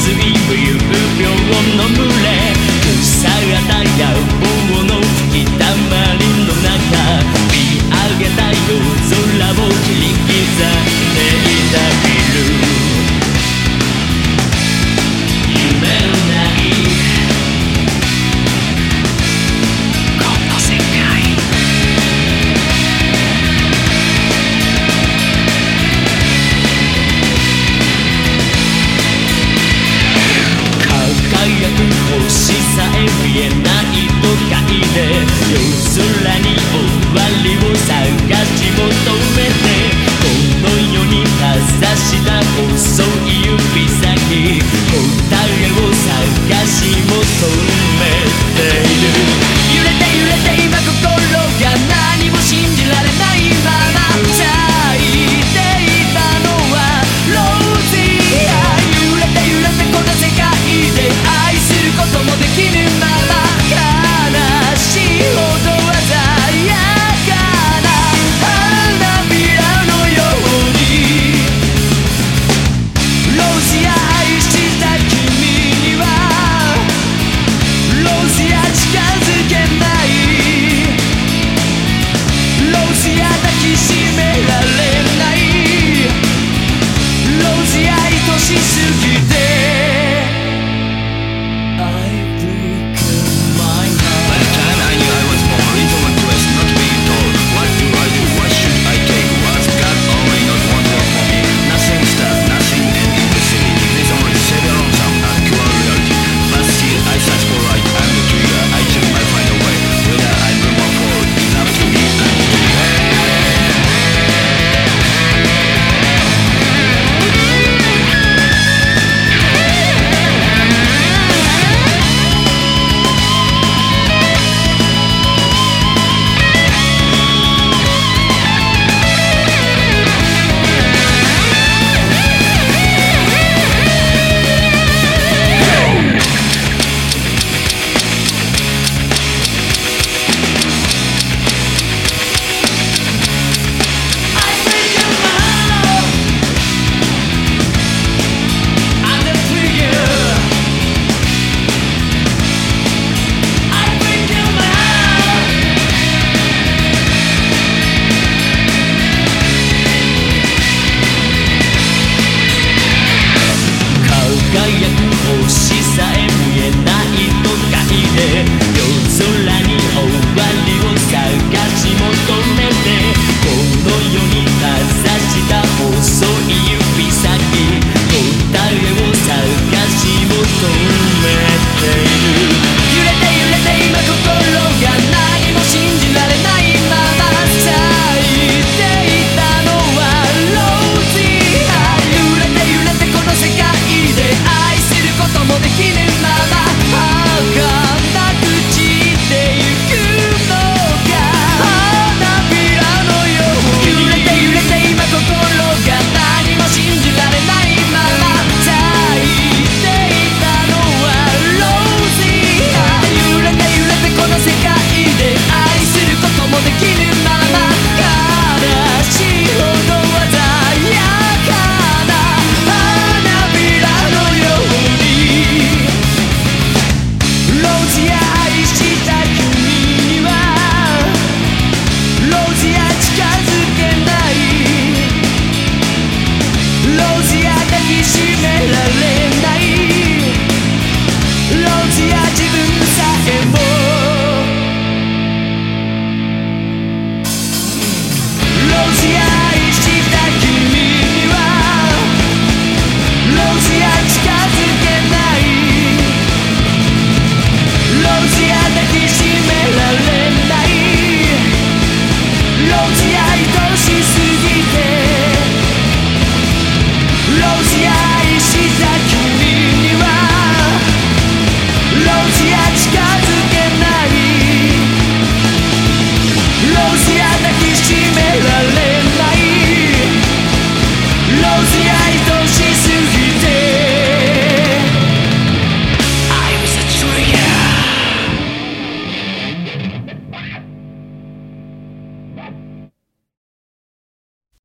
次冬無病の群れ草がたや棒の吹きだまりの中。見上げた夜空を切り刻む。見えない都会で夜空に終わりを探